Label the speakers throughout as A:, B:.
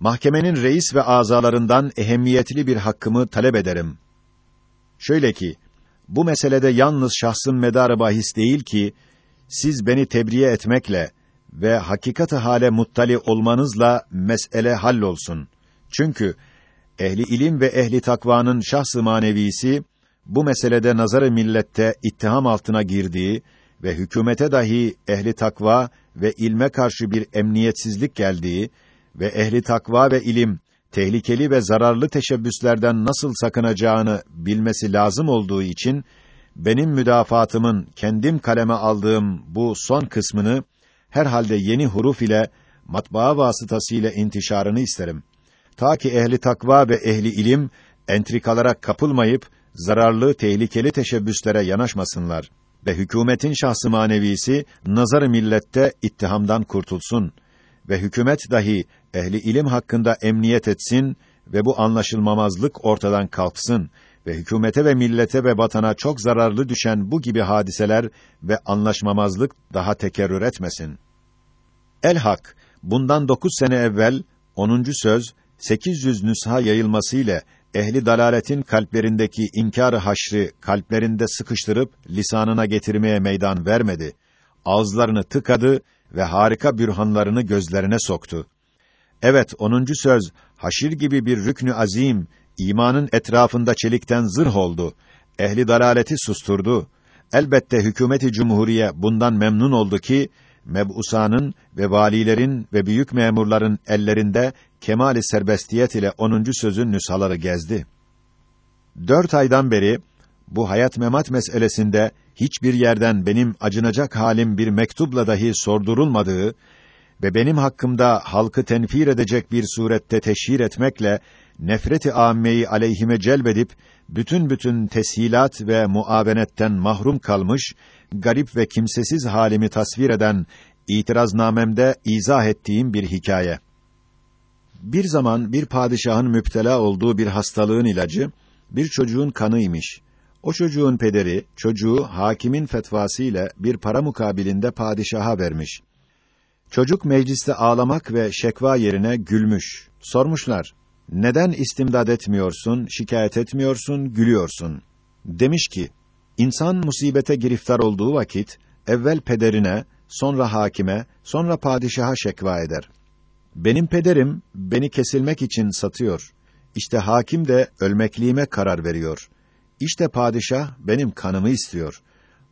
A: mahkemenin reis ve azalarından ehemmiyetli bir hakkımı talep ederim. Şöyle ki, bu meselede yalnız şahsın medarı bahis değil ki, siz beni tebriye etmekle ve hakikati hale muttali olmanızla mesele hallolsun. Çünkü ehli ilim ve ehli takvanın şahs-ı manevisi bu meselede nazarı millette ittiham altına girdiği ve hükümete dahi ehli takva ve ilme karşı bir emniyetsizlik geldiği ve ehli takva ve ilim tehlikeli ve zararlı teşebbüslerden nasıl sakınacağını bilmesi lazım olduğu için benim müdafaatımın kendim kaleme aldığım bu son kısmını herhalde yeni huruf ile matbaa vasıtasıyla intişarını isterim. Ta ki ehli takva ve ehli ilim entrikalara kapılmayıp zararlı, tehlikeli teşebbüslere yanaşmasınlar ve hükümetin şahsı manevisi nazar millette ittihamdan kurtulsun ve hükümet dahi ehli ilim hakkında emniyet etsin ve bu anlaşılmamazlık ortadan kalksın ve hükümete ve millete ve vatana çok zararlı düşen bu gibi hadiseler ve anlaşmamazlık daha tekerrür etmesin. El Hak bundan dokuz sene evvel 10. söz 800 nüsha yayılması ile ehli dalaletin kalplerindeki inkar-ı haşrı kalplerinde sıkıştırıp lisanına getirmeye meydan vermedi. Ağızlarını tıkadı ve harika bürhanlarını gözlerine soktu. Evet, onuncu söz, haşir gibi bir rüknü azim, imanın etrafında çelikten zırh oldu. Ehli dalaleti susturdu. Elbette hükümeti cumhuriye bundan memnun oldu ki, meb'usanın ve valilerin ve büyük memurların ellerinde kemali serbestiyet ile onuncu sözün nüshaları gezdi. Dört aydan beri bu hayat memat meselesinde hiçbir yerden benim acınacak halim bir mektubla dahi sordurulmadığı ve benim hakkımda halkı tenfir edecek bir surette teşhir etmekle nefreti âmmeyi aleyhime celbedip bütün bütün teshilat ve muavenetten mahrum kalmış, garip ve kimsesiz halimi tasvir eden itiraznamemde izah ettiğim bir hikaye. Bir zaman bir padişahın müptela olduğu bir hastalığın ilacı bir çocuğun kanıymış. O çocuğun pederi çocuğu hakimin fetvası ile bir para mukabilinde padişaha vermiş. Çocuk mecliste ağlamak ve şekva yerine gülmüş. Sormuşlar: "Neden istimdad etmiyorsun, şikayet etmiyorsun, gülüyorsun?" Demiş ki: "İnsan musibete giriftar olduğu vakit evvel pederine, sonra hakime, sonra padişaha şekva eder. Benim pederim beni kesilmek için satıyor. İşte hakim de ölmekliğime karar veriyor. İşte padişah benim kanımı istiyor.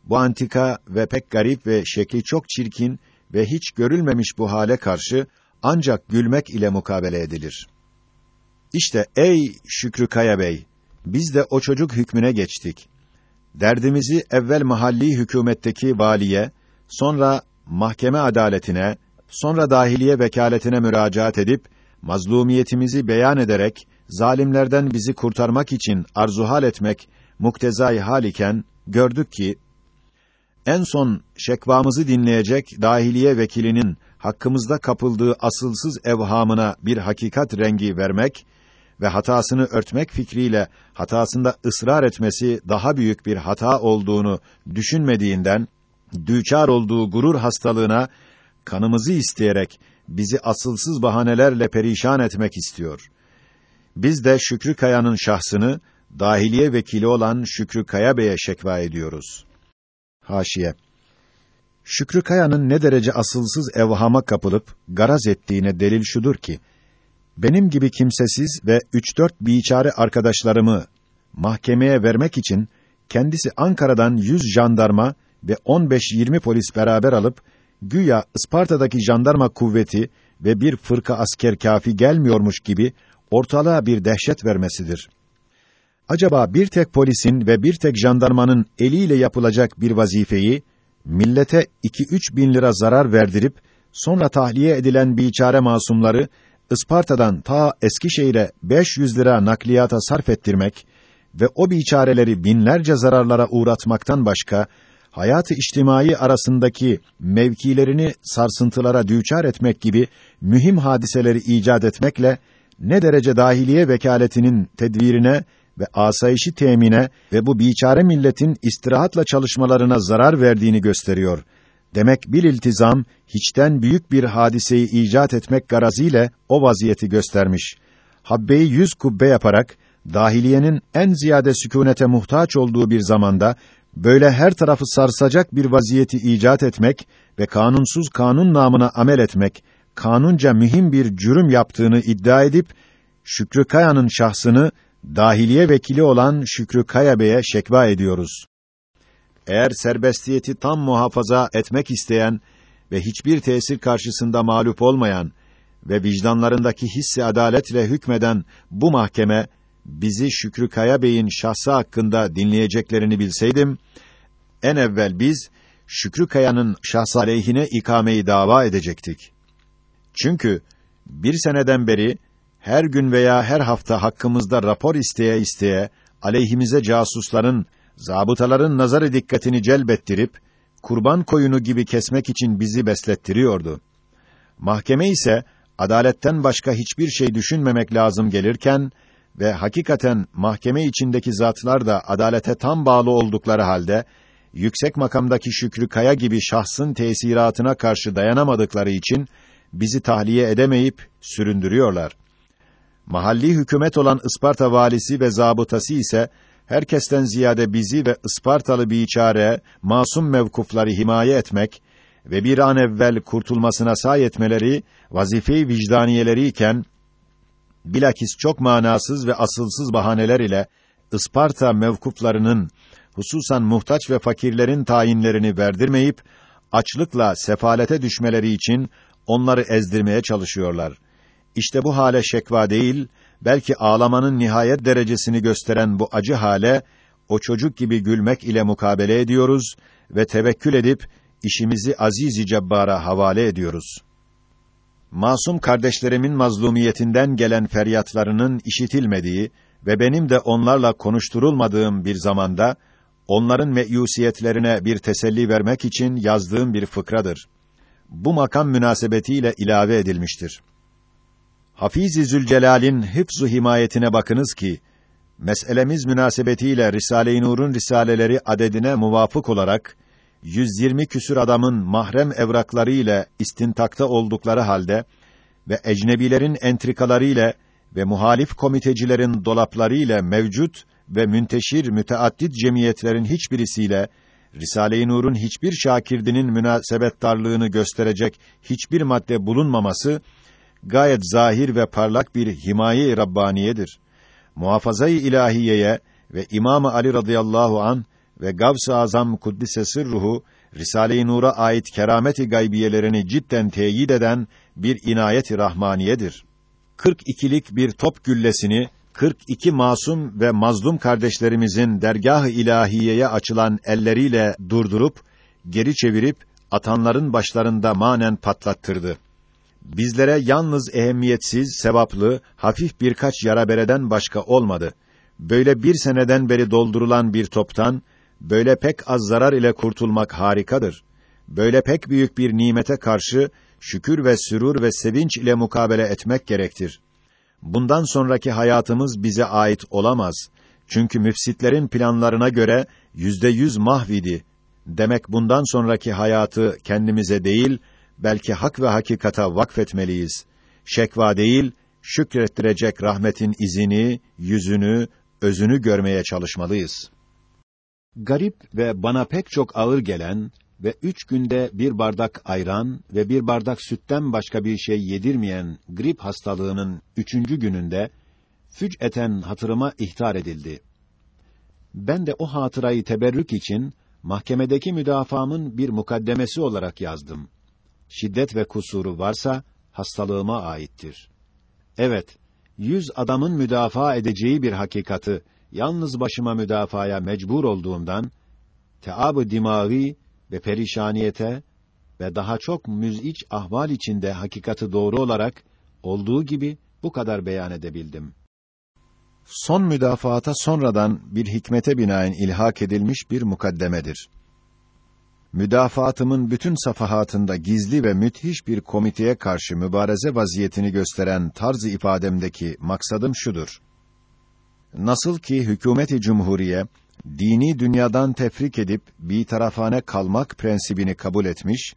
A: Bu antika ve pek garip ve şekli çok çirkin ve hiç görülmemiş bu hale karşı ancak gülmek ile mukabele edilir. İşte ey Şükrü Kaya Bey, biz de o çocuk hükmüne geçtik. Derdimizi evvel mahalli hükümetteki valiye, sonra mahkeme adaletine, sonra dahiliye vekaletine müracaat edip mazlumiyetimizi beyan ederek zalimlerden bizi kurtarmak için arzuhal etmek muktezai hal iken gördük ki en son şekvamızı dinleyecek dahiliye vekilinin hakkımızda kapıldığı asılsız evhamına bir hakikat rengi vermek ve hatasını örtmek fikriyle hatasında ısrar etmesi daha büyük bir hata olduğunu düşünmediğinden düçar olduğu gurur hastalığına kanımızı isteyerek bizi asılsız bahanelerle perişan etmek istiyor. Biz de Şükrü Kaya'nın şahsını dahiliye vekili olan Şükrü Kaya Bey'e şekva ediyoruz. Haşiye Şükrü Kaya'nın ne derece asılsız evhama kapılıp garaz ettiğine delil şudur ki benim gibi kimsesiz ve üç dört biçare arkadaşlarımı mahkemeye vermek için kendisi Ankara'dan yüz jandarma ve 15-20 polis beraber alıp güya Isparta'daki jandarma kuvveti ve bir fırka asker kafi gelmiyormuş gibi ortalığa bir dehşet vermesidir. Acaba bir tek polisin ve bir tek jandarmanın eliyle yapılacak bir vazifeyi millete iki üç bin lira zarar verdirip sonra tahliye edilen biçare masumları Isparta'dan ta Eskişehir'e 500 lira nakliyata sarf ettirmek ve o biçareleri binlerce zararlara uğratmaktan başka hayatı içtimai arasındaki mevkilerini sarsıntılara düçar etmek gibi mühim hadiseleri icat etmekle ne derece dahiliye vekaletinin tedbirine ve asayişi temine ve bu biçare milletin istirahatla çalışmalarına zarar verdiğini gösteriyor. Demek bir iltizam, hiçten büyük bir hadiseyi icat etmek garazıyla o vaziyeti göstermiş. Habbeyi yüz kubbe yaparak, dahiliyenin en ziyade sükûnete muhtaç olduğu bir zamanda, böyle her tarafı sarsacak bir vaziyeti icat etmek ve kanunsuz kanun namına amel etmek, kanunca mühim bir cürüm yaptığını iddia edip, Şükrü Kaya'nın şahsını, dahiliye vekili olan Şükrü Kaya Bey'e şekva ediyoruz. Eğer serbestiyeti tam muhafaza etmek isteyen ve hiçbir tesir karşısında mağlup olmayan ve vicdanlarındaki hissi adaletle hükmeden bu mahkeme bizi Şükrü Kaya Bey'in şahsı hakkında dinleyeceklerini bilseydim en evvel biz Şükrü Kaya'nın şahsı aleyhine ikameyi dava edecektik. Çünkü bir seneden beri her gün veya her hafta hakkımızda rapor isteye isteye aleyhimize casusların, zabıtaların nazarı dikkatini celbettirip kurban koyunu gibi kesmek için bizi beslettiriyordu. Mahkeme ise adaletten başka hiçbir şey düşünmemek lazım gelirken ve hakikaten mahkeme içindeki zatlar da adalete tam bağlı oldukları halde yüksek makamdaki Şükrü Kaya gibi şahsın tesiratına karşı dayanamadıkları için bizi tahliye edemeyip süründürüyorlar. Mahalli hükümet olan Isparta valisi ve zabıtası ise herkesten ziyade bizi ve Ispartalı biçare, masum mevkufları himaye etmek ve bir an evvel kurtulmasına say etmeleri vazife-i vicdaniyeleri iken bilakis çok manasız ve asılsız bahaneler ile Isparta mevkuflarının hususan muhtaç ve fakirlerin tayinlerini verdirmeyip açlıkla sefalete düşmeleri için onları ezdirmeye çalışıyorlar. İşte bu hale şekva değil, belki ağlamanın nihayet derecesini gösteren bu acı hale o çocuk gibi gülmek ile mukabele ediyoruz ve tevekkül edip işimizi aziz-i cebbara havale ediyoruz. Masum kardeşlerimin mazlumiyetinden gelen feryatlarının işitilmediği ve benim de onlarla konuşturulmadığım bir zamanda onların meyusiyetlerine bir teselli vermek için yazdığım bir fıkradır. Bu makam münasebetiyle ilave edilmiştir. Hafiz-i Zülcelal'in hıfzu himayetine bakınız ki meselemiz münasebetiyle Risale-i Nur'un risaleleri adedine muvafık olarak 120 küsür adamın mahrem evrakları ile istintakta oldukları halde ve ecnebilerin entrikaları ile ve muhalif komitecilerin dolapları ile mevcut ve münteşir müteaddit cemiyetlerin hiçbirisiyle Risale-i Nur'un hiçbir şakirdinin münasebettarlığını gösterecek hiçbir madde bulunmaması gayet zahir ve parlak bir himaye-i rabbaniyedir. Muhafazayı ilahiyeye ve İmam Ali radıyallahu an ve Gavs-ı Azam kuddise sırruhu Risale-i Nur'a ait kerameti gaybiyelerini cidden teyit eden bir inayet-i rahmaniyedir. 42'lik bir top güllesini 42 masum ve mazlum kardeşlerimizin dergah-ı ilahiyeye açılan elleriyle durdurup geri çevirip atanların başlarında manen patlattırdı. Bizlere yalnız ehemmiyetsiz, sevaplı, hafif birkaç yara bereden başka olmadı. Böyle bir seneden beri doldurulan bir toptan böyle pek az zarar ile kurtulmak harikadır. Böyle pek büyük bir nimete karşı şükür ve sürur ve sevinç ile mukabele etmek gerektir. Bundan sonraki hayatımız bize ait olamaz. Çünkü müfsitlerin planlarına göre yüzde yüz mahvidi. Demek bundan sonraki hayatı kendimize değil, belki hak ve hakikata vakfetmeliyiz. Şekva değil, şükrettirecek rahmetin izini, yüzünü, özünü görmeye çalışmalıyız. Garip ve bana pek çok ağır gelen ve üç günde bir bardak ayran ve bir bardak sütten başka bir şey yedirmeyen grip hastalığının üçüncü gününde füc'eten hatırıma ihtar edildi. Ben de o hatırayı teberrük için mahkemedeki müdafamın bir mukaddemesi olarak yazdım. Şiddet ve kusuru varsa hastalığıma aittir. Evet, yüz adamın müdafaa edeceği bir hakikati yalnız başıma müdafaya mecbur olduğumdan teab-ı dimavi ve perişaniyete ve daha çok müziç ahval içinde hakikati doğru olarak olduğu gibi bu kadar beyan edebildim. Son müdafaata sonradan bir hikmete binaen ilhak edilmiş bir mukaddemedir. Müdafaatımın bütün safahatında gizli ve müthiş bir komiteye karşı mübareze vaziyetini gösteren tarz-ı ifademdeki maksadım şudur. Nasıl ki hükümeti cumhuriye dini dünyadan tefrik edip bir tarafane kalmak prensibini kabul etmiş,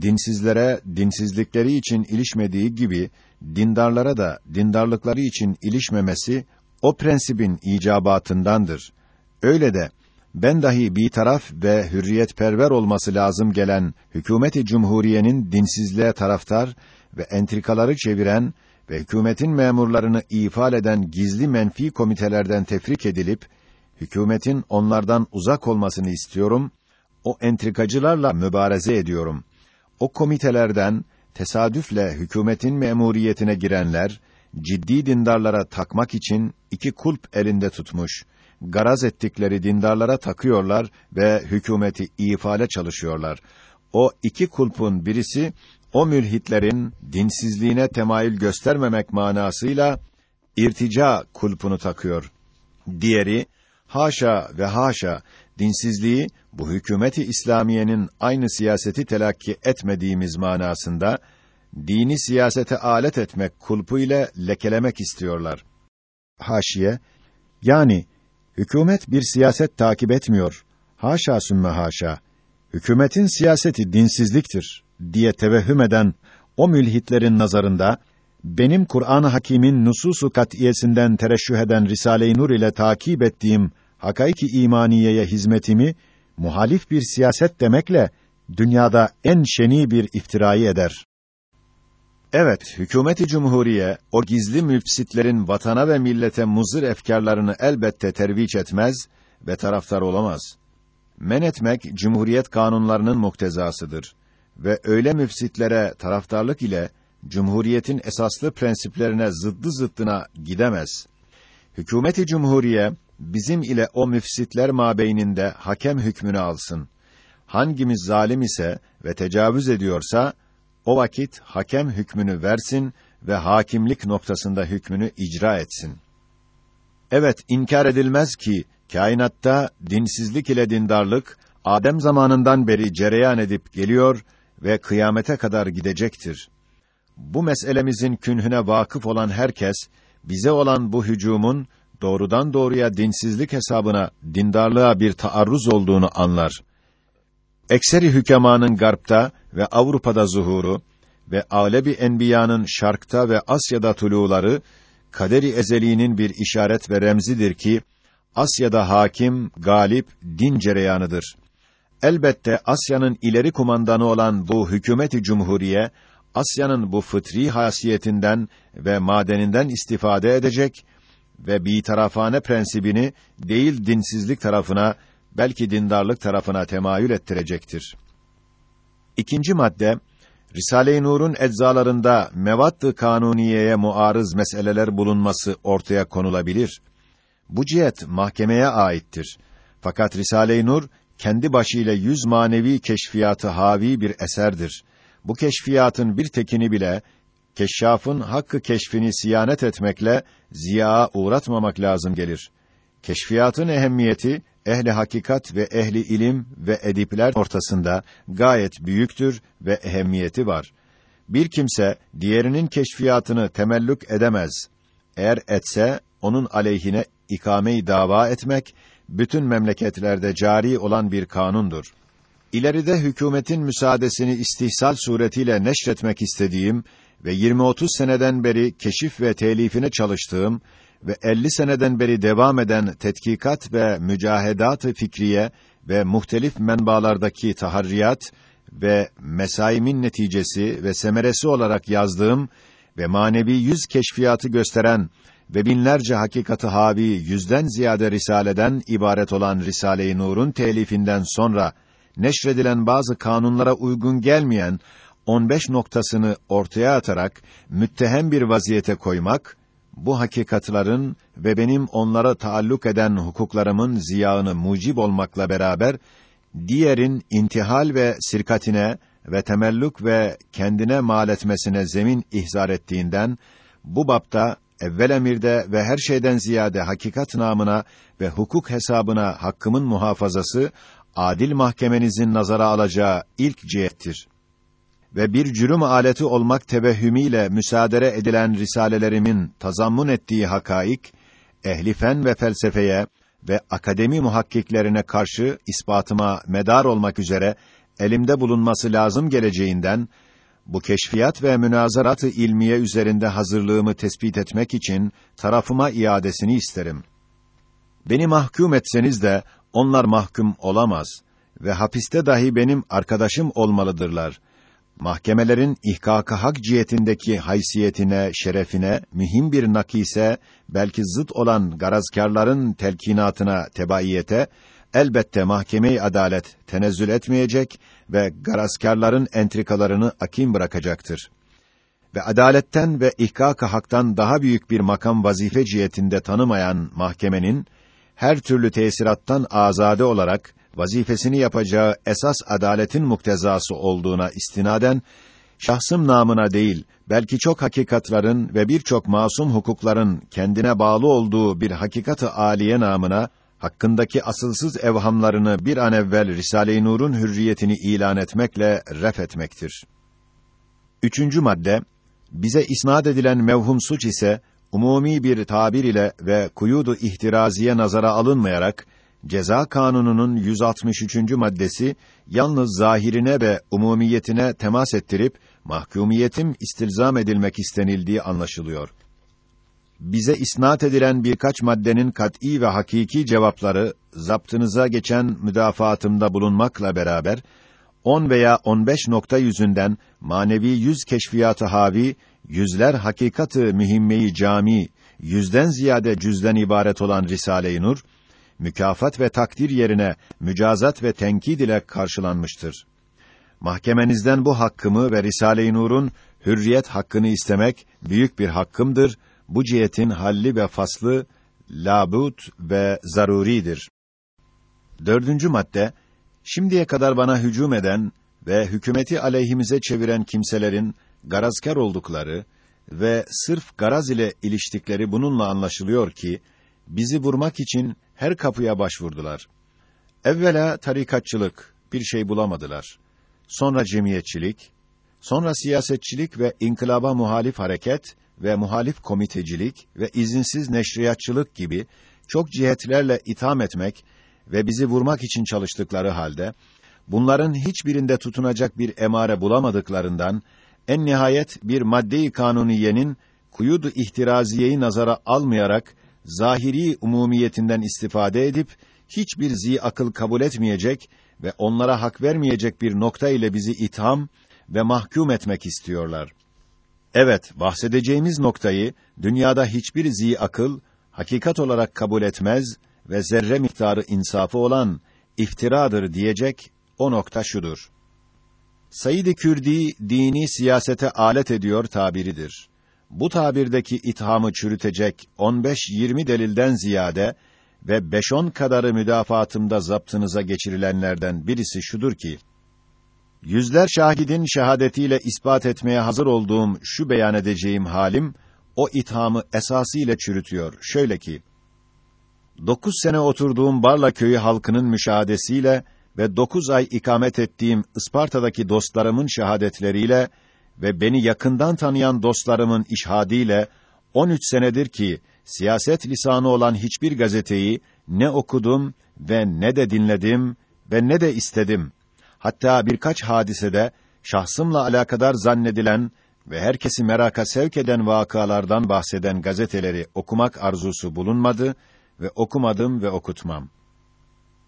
A: dinsizlere dinsizlikleri için ilişmediği gibi dindarlara da dindarlıkları için ilişmemesi o prensibin icabatındandır. Öyle de ben dahi bir taraf ve hürriyetperver olması lazım gelen hükümeti cumhuriyenin dinsizliğe taraftar ve entrikaları çeviren ve hükümetin memurlarını ifal eden gizli menfi komitelerden tefrik edilip hükümetin onlardan uzak olmasını istiyorum. O entrikacılarla mübareze ediyorum. O komitelerden tesadüfle hükümetin memuriyetine girenler ciddi dindarlara takmak için iki kulp elinde tutmuş. Garaz ettikleri dindarlara takıyorlar ve hükümeti ifale çalışıyorlar. O iki kulpun birisi o mülhitlerin dinsizliğine temayül göstermemek manasıyla irtica kulpunu takıyor. Diğeri haşa ve haşa dinsizliği bu hükümeti İslamiyenin aynı siyaseti telakki etmediğimiz manasında dini siyasete alet etmek kulpu ile lekelemek istiyorlar. Haşiye yani hükümet bir siyaset takip etmiyor. Haşa sümme haşa. Hükümetin siyaseti dinsizliktir diye tevehhüm eden o mülhitlerin nazarında benim Kur'an-ı Hakîm'in nususu kat'iyesinden tereşüh eden Risale-i Nur ile takip ettiğim hakaiki imaniyeye hizmetimi muhalif bir siyaset demekle dünyada en şeni bir iftirayı eder. Evet, hükümeti cumhuriye o gizli müfsitlerin vatana ve millete muzır efkarlarını elbette terviç etmez ve taraftar olamaz. Men etmek cumhuriyet kanunlarının muktezasıdır ve öyle müfsitlere taraftarlık ile cumhuriyetin esaslı prensiplerine zıddı zıddına gidemez. Hükümeti cumhuriye bizim ile o müfsitler mabeyninde hakem hükmünü alsın. Hangimiz zalim ise ve tecavüz ediyorsa o vakit hakem hükmünü versin ve hakimlik noktasında hükmünü icra etsin. Evet, inkar edilmez ki kainatta dinsizlik ile dindarlık Adem zamanından beri cereyan edip geliyor ve kıyamete kadar gidecektir. Bu meselemizin künhüne vakıf olan herkes bize olan bu hücumun doğrudan doğruya dinsizlik hesabına dindarlığa bir taarruz olduğunu anlar. Ekseri hükemanın garpta ve Avrupa'da zuhuru ve alebi enbiyanın şarkta ve Asya'da tuluları kaderi ezeliğinin bir işaret ve remzidir ki Asya'da hakim, galip din cereyanıdır. Elbette Asya'nın ileri kumandanı olan bu hükümeti cumhuriye Asya'nın bu fıtri hasiyetinden ve madeninden istifade edecek ve bir tarafane prensibini değil dinsizlik tarafına belki dindarlık tarafına temayül ettirecektir. İkinci madde Risale-i Nur'un eczalarında mevadd-ı kanuniyeye muarız meseleler bulunması ortaya konulabilir. Bu cihet mahkemeye aittir. Fakat Risale-i Nur kendi başıyla yüz manevi keşfiyatı havi bir eserdir. Bu keşfiyatın bir tekini bile keşşafın hakkı keşfini siyanet etmekle ziyaa uğratmamak lazım gelir. Keşfiyatın ehemmiyeti ehli hakikat ve ehli ilim ve edipler ortasında gayet büyüktür ve ehemmiyeti var. Bir kimse diğerinin keşfiyatını temellük edemez. Eğer etse onun aleyhine ikame-i dava etmek bütün memleketlerde cari olan bir kanundur. İleride hükümetin müsaadesini istihsal suretiyle neşretmek istediğim ve 20-30 seneden beri keşif ve telifine çalıştığım ve 50 seneden beri devam eden tetkikat ve mücahedat-ı fikriye ve muhtelif menbalardaki taharriyat ve mesaimin neticesi ve semeresi olarak yazdığım ve manevi yüz keşfiyatı gösteren ve binlerce hakikatı havi yüzden ziyade risaleden ibaret olan Risale-i Nur'un telifinden sonra neşredilen bazı kanunlara uygun gelmeyen 15 noktasını ortaya atarak müttehem bir vaziyete koymak bu hakikatların ve benim onlara taalluk eden hukuklarımın ziyağını mucib olmakla beraber diğerin intihal ve sirkatine ve temellük ve kendine mal etmesine zemin ihzar ettiğinden bu bapta evvel emirde ve her şeyden ziyade hakikat namına ve hukuk hesabına hakkımın muhafazası adil mahkemenizin nazara alacağı ilk cihettir ve bir cürüm aleti olmak tevehhümüyle müsaadere edilen risalelerimin tazammun ettiği hakaik, ehli fen ve felsefeye ve akademi muhakkiklerine karşı ispatıma medar olmak üzere elimde bulunması lazım geleceğinden bu keşfiyat ve münazarat-ı ilmiye üzerinde hazırlığımı tespit etmek için tarafıma iadesini isterim. Beni mahkum etseniz de onlar mahkum olamaz ve hapiste dahi benim arkadaşım olmalıdırlar. Mahkemelerin ihkaka hak cihetindeki haysiyetine, şerefine mühim bir nakise, belki zıt olan garazkârların telkinatına tebaiyete elbette mahkeme-i adalet tenezzül etmeyecek ve garazkârların entrikalarını akim bırakacaktır. Ve adaletten ve ihkak-ı haktan daha büyük bir makam vazife cihetinde tanımayan mahkemenin her türlü tesirattan azade olarak vazifesini yapacağı esas adaletin muktezası olduğuna istinaden şahsım namına değil, belki çok hakikatların ve birçok masum hukukların kendine bağlı olduğu bir hakikatı âliye namına hakkındaki asılsız evhamlarını bir an evvel Risale-i Nur'un hürriyetini ilan etmekle ref etmektir. Üçüncü madde, bize isnad edilen mevhum suç ise, umumi bir tabir ile ve kuyudu ihtiraziye nazara alınmayarak, Ceza Kanunu'nun 163. maddesi, yalnız zahirine ve umumiyetine temas ettirip, mahkumiyetim istilzam edilmek istenildiği anlaşılıyor bize isnat edilen birkaç maddenin kat'î ve hakiki cevapları zaptınıza geçen müdafaatımda bulunmakla beraber 10 veya 15 nokta yüzünden manevi yüz keşfiyatı havi yüzler hakikatı mühimmeyi cami yüzden ziyade cüzden ibaret olan Risale-i Nur mükafat ve takdir yerine mücazat ve tenkid ile karşılanmıştır. Mahkemenizden bu hakkımı ve Risale-i Nur'un hürriyet hakkını istemek büyük bir hakkımdır bu cihetin halli ve faslı labut ve zaruridir. Dördüncü madde, şimdiye kadar bana hücum eden ve hükümeti aleyhimize çeviren kimselerin garazkar oldukları ve sırf garaz ile iliştikleri bununla anlaşılıyor ki, bizi vurmak için her kapıya başvurdular. Evvela tarikatçılık, bir şey bulamadılar. Sonra cemiyetçilik, sonra siyasetçilik ve inkılaba muhalif hareket ve muhalif komitecilik ve izinsiz neşriyatçılık gibi çok cihetlerle itham etmek ve bizi vurmak için çalıştıkları halde bunların hiçbirinde tutunacak bir emare bulamadıklarından en nihayet bir madde-i kanuniyenin kuyudu ihtiraziyeyi nazara almayarak zahiri umumiyetinden istifade edip hiçbir zi akıl kabul etmeyecek ve onlara hak vermeyecek bir nokta ile bizi itham ve mahkum etmek istiyorlar. Evet, bahsedeceğimiz noktayı dünyada hiçbir zi akıl hakikat olarak kabul etmez ve zerre miktarı insafı olan iftiradır diyecek o nokta şudur. Said-i Kürdi dini siyasete alet ediyor tabiridir. Bu tabirdeki ithamı çürütecek 15-20 delilden ziyade ve 5-10 kadarı müdafaatımda zaptınıza geçirilenlerden birisi şudur ki yüzler şahidin şehadetiyle ispat etmeye hazır olduğum şu beyan edeceğim halim, o ithamı esasıyla çürütüyor. Şöyle ki, dokuz sene oturduğum Barla köyü halkının müşahadesiyle ve dokuz ay ikamet ettiğim Isparta'daki dostlarımın şehadetleriyle ve beni yakından tanıyan dostlarımın işhadiyle 13 senedir ki siyaset lisanı olan hiçbir gazeteyi ne okudum ve ne de dinledim ve ne de istedim. Hatta birkaç hadisede şahsımla alakadar zannedilen ve herkesi meraka sevk eden vakalardan bahseden gazeteleri okumak arzusu bulunmadı ve okumadım ve okutmam.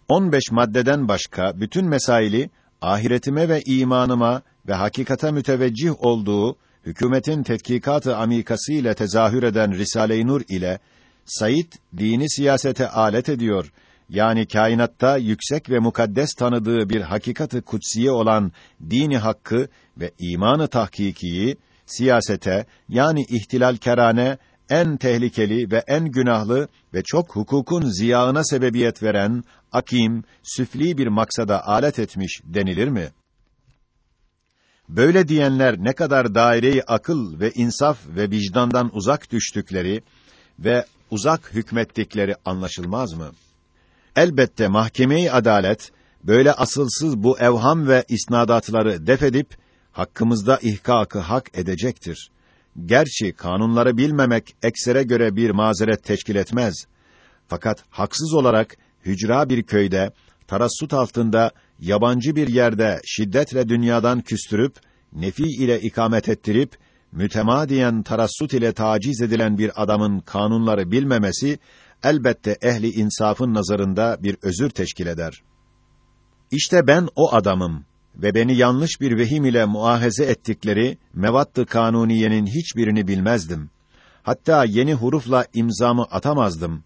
A: 15 maddeden başka bütün mesaili ahiretime ve imanıma ve hakikata müteveccih olduğu hükümetin tetkikatı amikası ile tezahür eden Risale-i Nur ile Said dini siyasete alet ediyor. Yani kainatta yüksek ve mukaddes tanıdığı bir hakikatı kutsiye olan dini hakkı ve imanı tahkikiyi siyasete yani ihtilal kerane en tehlikeli ve en günahlı ve çok hukukun ziyağına sebebiyet veren akim, süfli bir maksada alet etmiş denilir mi? Böyle diyenler ne kadar daireyi akıl ve insaf ve vicdandan uzak düştükleri ve uzak hükmettikleri anlaşılmaz mı? Elbette mahkeme-i adalet böyle asılsız bu evham ve isnadatları defedip hakkımızda ihkakı hak edecektir. Gerçi kanunları bilmemek eksere göre bir mazeret teşkil etmez. Fakat haksız olarak hücra bir köyde, tarassut altında, yabancı bir yerde şiddetle dünyadan küstürüp, nefi ile ikamet ettirip, mütemadiyen tarassut ile taciz edilen bir adamın kanunları bilmemesi, elbette ehli insafın nazarında bir özür teşkil eder. İşte ben o adamım ve beni yanlış bir vehim ile muahaze ettikleri mevattı kanuniyenin hiçbirini bilmezdim. Hatta yeni hurufla imzamı atamazdım.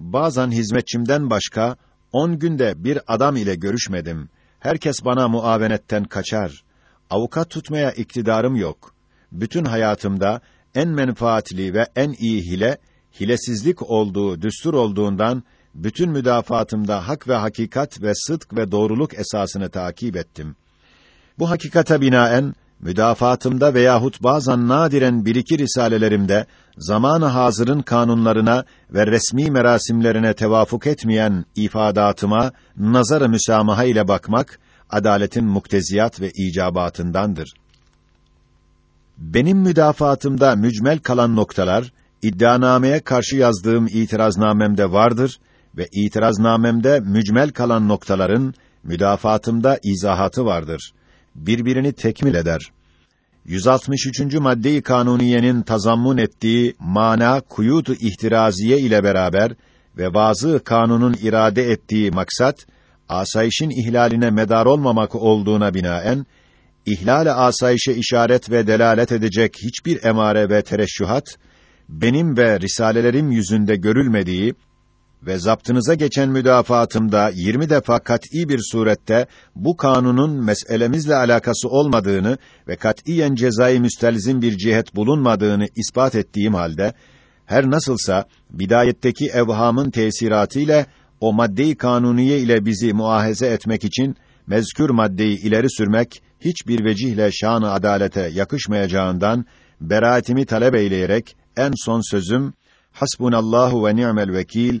A: Bazen hizmetçimden başka on günde bir adam ile görüşmedim. Herkes bana muavenetten kaçar. Avukat tutmaya iktidarım yok. Bütün hayatımda en menfaatli ve en iyi hile hilesizlik olduğu, düstur olduğundan bütün müdafaatımda hak ve hakikat ve sıdk ve doğruluk esasını takip ettim. Bu hakikate binaen müdafaatımda veyahut bazen nadiren bir iki risalelerimde zamanı hazırın kanunlarına ve resmi merasimlerine tevafuk etmeyen ifadatıma nazara müsamaha ile bakmak adaletin mukteziyat ve icabatındandır. Benim müdafaatımda mücmel kalan noktalar iddianameye karşı yazdığım itiraznamemde vardır ve itiraznamemde mücmel kalan noktaların müdafaatımda izahatı vardır. Birbirini tekmil eder. 163. maddeyi kanuniyenin tazammun ettiği mana kuyutu ihtiraziye ile beraber ve bazı kanunun irade ettiği maksat asayişin ihlaline medar olmamak olduğuna binaen ihlal-i asayişe işaret ve delalet edecek hiçbir emare ve tereşşuhat benim ve risalelerim yüzünde görülmediği ve zaptınıza geçen müdafaatımda 20 defa kat'î bir surette bu kanunun meselemizle alakası olmadığını ve kat'iyen cezai müstelzim bir cihet bulunmadığını ispat ettiğim halde her nasılsa bidayetteki evhamın tesiratı ile o madde-i kanuniye ile bizi muahaze etmek için mezkür maddeyi ileri sürmek hiçbir vecihle şan-ı adalete yakışmayacağından beraatimi talep eyleyerek en son sözüm Hasbunallahu ve ni'mel vekil